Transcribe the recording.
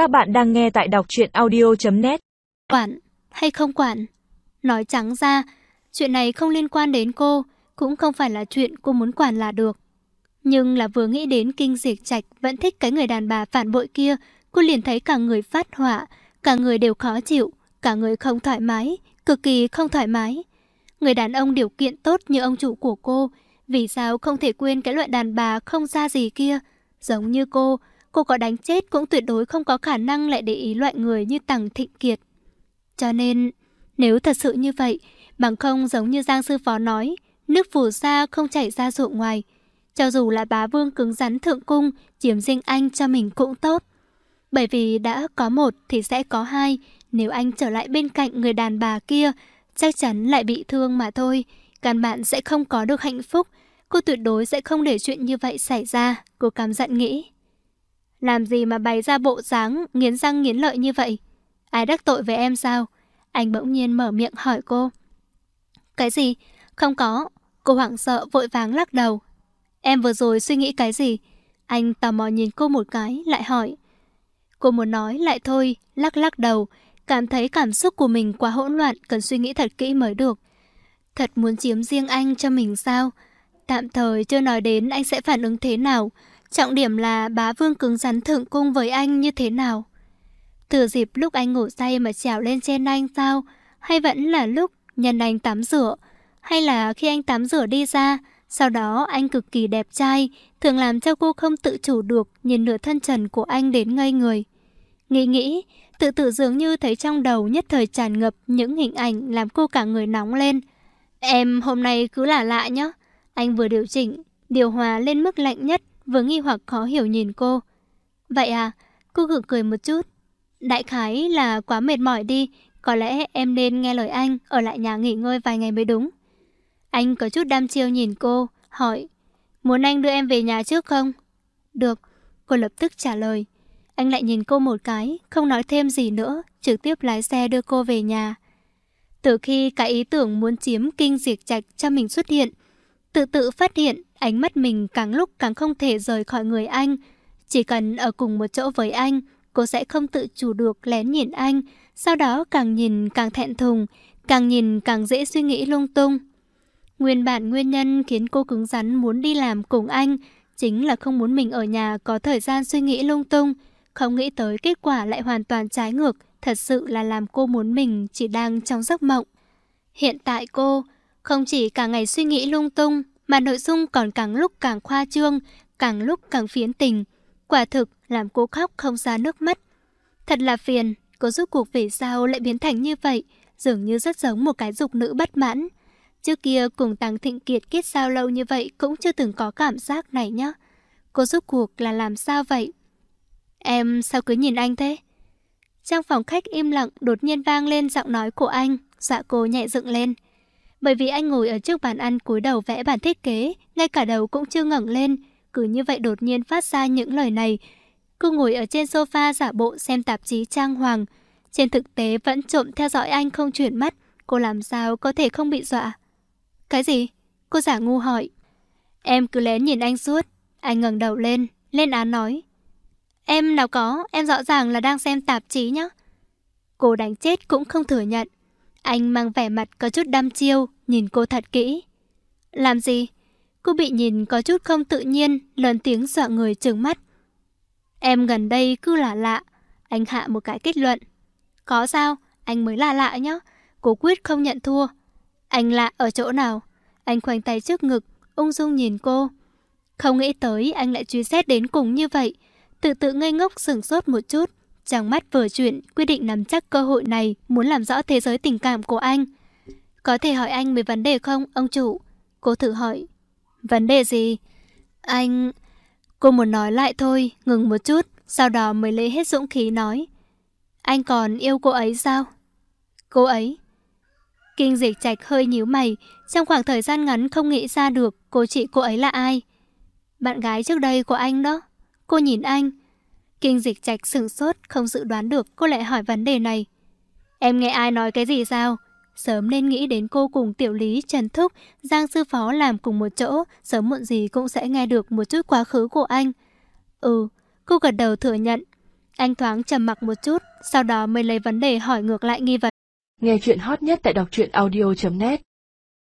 Các bạn đang nghe tại đọc truyện audio.net Quản hay không quản? Nói trắng ra, chuyện này không liên quan đến cô, cũng không phải là chuyện cô muốn quản là được. Nhưng là vừa nghĩ đến kinh diệt trạch vẫn thích cái người đàn bà phản bội kia, cô liền thấy cả người phát họa, cả người đều khó chịu, cả người không thoải mái, cực kỳ không thoải mái. Người đàn ông điều kiện tốt như ông chủ của cô, vì sao không thể quên cái loại đàn bà không ra gì kia? Giống như cô, cô có đánh chết cũng tuyệt đối không có khả năng lại để ý loại người như Tằng Thịnh Kiệt. Cho nên, nếu thật sự như vậy, bằng không giống như Giang Sư Phó nói, nước phù sa không chảy ra ruộng ngoài. Cho dù là bá vương cứng rắn thượng cung, chiếm dinh anh cho mình cũng tốt. Bởi vì đã có một thì sẽ có hai, nếu anh trở lại bên cạnh người đàn bà kia, chắc chắn lại bị thương mà thôi. Căn bạn sẽ không có được hạnh phúc, cô tuyệt đối sẽ không để chuyện như vậy xảy ra, cô cảm giận nghĩ. Làm gì mà bày ra bộ dáng nghiến răng nghiến lợi như vậy? Ai đắc tội với em sao? Anh bỗng nhiên mở miệng hỏi cô. Cái gì? Không có. Cô hoảng sợ vội vàng lắc đầu. Em vừa rồi suy nghĩ cái gì? Anh tò mò nhìn cô một cái, lại hỏi. Cô muốn nói lại thôi, lắc lắc đầu, cảm thấy cảm xúc của mình quá hỗn loạn, cần suy nghĩ thật kỹ mới được. Thật muốn chiếm riêng anh cho mình sao? Tạm thời chưa nói đến anh sẽ phản ứng thế nào, trọng điểm là bá vương cứng rắn thượng cung với anh như thế nào. từ dịp lúc anh ngủ say mà trèo lên trên anh sao? Hay vẫn là lúc nhân anh tắm rửa? Hay là khi anh tắm rửa đi ra, sau đó anh cực kỳ đẹp trai, thường làm cho cô không tự chủ được nhìn nửa thân trần của anh đến ngây người. Nghĩ nghĩ, tự tự dường như thấy trong đầu nhất thời tràn ngập những hình ảnh làm cô cả người nóng lên. Em hôm nay cứ là lạ nhá. Anh vừa điều chỉnh, điều hòa lên mức lạnh nhất, vừa nghi hoặc khó hiểu nhìn cô. Vậy à, cô gượng cười một chút. Đại khái là quá mệt mỏi đi, có lẽ em nên nghe lời anh, ở lại nhà nghỉ ngơi vài ngày mới đúng. Anh có chút đam chiêu nhìn cô, hỏi, muốn anh đưa em về nhà trước không? Được, cô lập tức trả lời. Anh lại nhìn cô một cái, không nói thêm gì nữa, trực tiếp lái xe đưa cô về nhà. Từ khi cái ý tưởng muốn chiếm kinh diệt trạch cho mình xuất hiện, tự tự phát hiện ánh mắt mình càng lúc càng không thể rời khỏi người anh. Chỉ cần ở cùng một chỗ với anh, cô sẽ không tự chủ được lén nhìn anh, sau đó càng nhìn càng thẹn thùng, càng nhìn càng dễ suy nghĩ lung tung. Nguyên bản nguyên nhân khiến cô cứng rắn muốn đi làm cùng anh chính là không muốn mình ở nhà có thời gian suy nghĩ lung tung, không nghĩ tới kết quả lại hoàn toàn trái ngược, thật sự là làm cô muốn mình chỉ đang trong giấc mộng. Hiện tại cô không chỉ cả ngày suy nghĩ lung tung, mà nội dung còn càng lúc càng khoa trương, càng lúc càng phiến tình. Quả thực làm cô khóc không ra nước mắt. Thật là phiền, cô rút cuộc về sao lại biến thành như vậy, dường như rất giống một cái dục nữ bất mãn. Trước kia cùng Tăng Thịnh Kiệt kết giao lâu như vậy cũng chưa từng có cảm giác này nhá. Cô rút cuộc là làm sao vậy? Em sao cứ nhìn anh thế? Trong phòng khách im lặng đột nhiên vang lên giọng nói của anh, dạ cô nhẹ dựng lên. Bởi vì anh ngồi ở trước bàn ăn cúi đầu vẽ bản thiết kế, ngay cả đầu cũng chưa ngẩng lên, cứ như vậy đột nhiên phát ra những lời này. Cô ngồi ở trên sofa giả bộ xem tạp chí trang hoàng, trên thực tế vẫn trộm theo dõi anh không chuyển mắt, cô làm sao có thể không bị dọa. Cái gì? Cô giả ngu hỏi. Em cứ lén nhìn anh suốt. Anh ngẩng đầu lên, lên án nói. Em nào có, em rõ ràng là đang xem tạp chí nhá. Cô đánh chết cũng không thừa nhận. Anh mang vẻ mặt có chút đăm chiêu, nhìn cô thật kỹ. Làm gì? Cô bị nhìn có chút không tự nhiên, lớn tiếng dọa người trừng mắt. Em gần đây cứ lạ lạ. Anh hạ một cái kết luận. Có sao? Anh mới lạ lạ nhá. Cô quyết không nhận thua. Anh lạ ở chỗ nào? Anh khoanh tay trước ngực, ung dung nhìn cô. Không nghĩ tới anh lại truy xét đến cùng như vậy. Tự tự ngây ngốc sửng sốt một chút. Chàng mắt vừa chuyện, quyết định nắm chắc cơ hội này, muốn làm rõ thế giới tình cảm của anh. Có thể hỏi anh về vấn đề không, ông chủ? Cô thử hỏi. Vấn đề gì? Anh... Cô muốn nói lại thôi, ngừng một chút, sau đó mới lấy hết dũng khí nói. Anh còn yêu cô ấy sao? Cô ấy? Kinh dịch trạch hơi nhíu mày, trong khoảng thời gian ngắn không nghĩ ra được cô chị cô ấy là ai. Bạn gái trước đây của anh đó. Cô nhìn anh. Kinh dịch trạch sửng sốt, không dự đoán được cô lại hỏi vấn đề này. Em nghe ai nói cái gì sao? Sớm nên nghĩ đến cô cùng tiểu lý, Trần Thúc, Giang Sư Phó làm cùng một chỗ, sớm muộn gì cũng sẽ nghe được một chút quá khứ của anh. Ừ, cô gật đầu thừa nhận. Anh thoáng trầm mặc một chút, sau đó mới lấy vấn đề hỏi ngược lại nghi vấn. Nghe chuyện hot nhất tại đọc truyện audio.net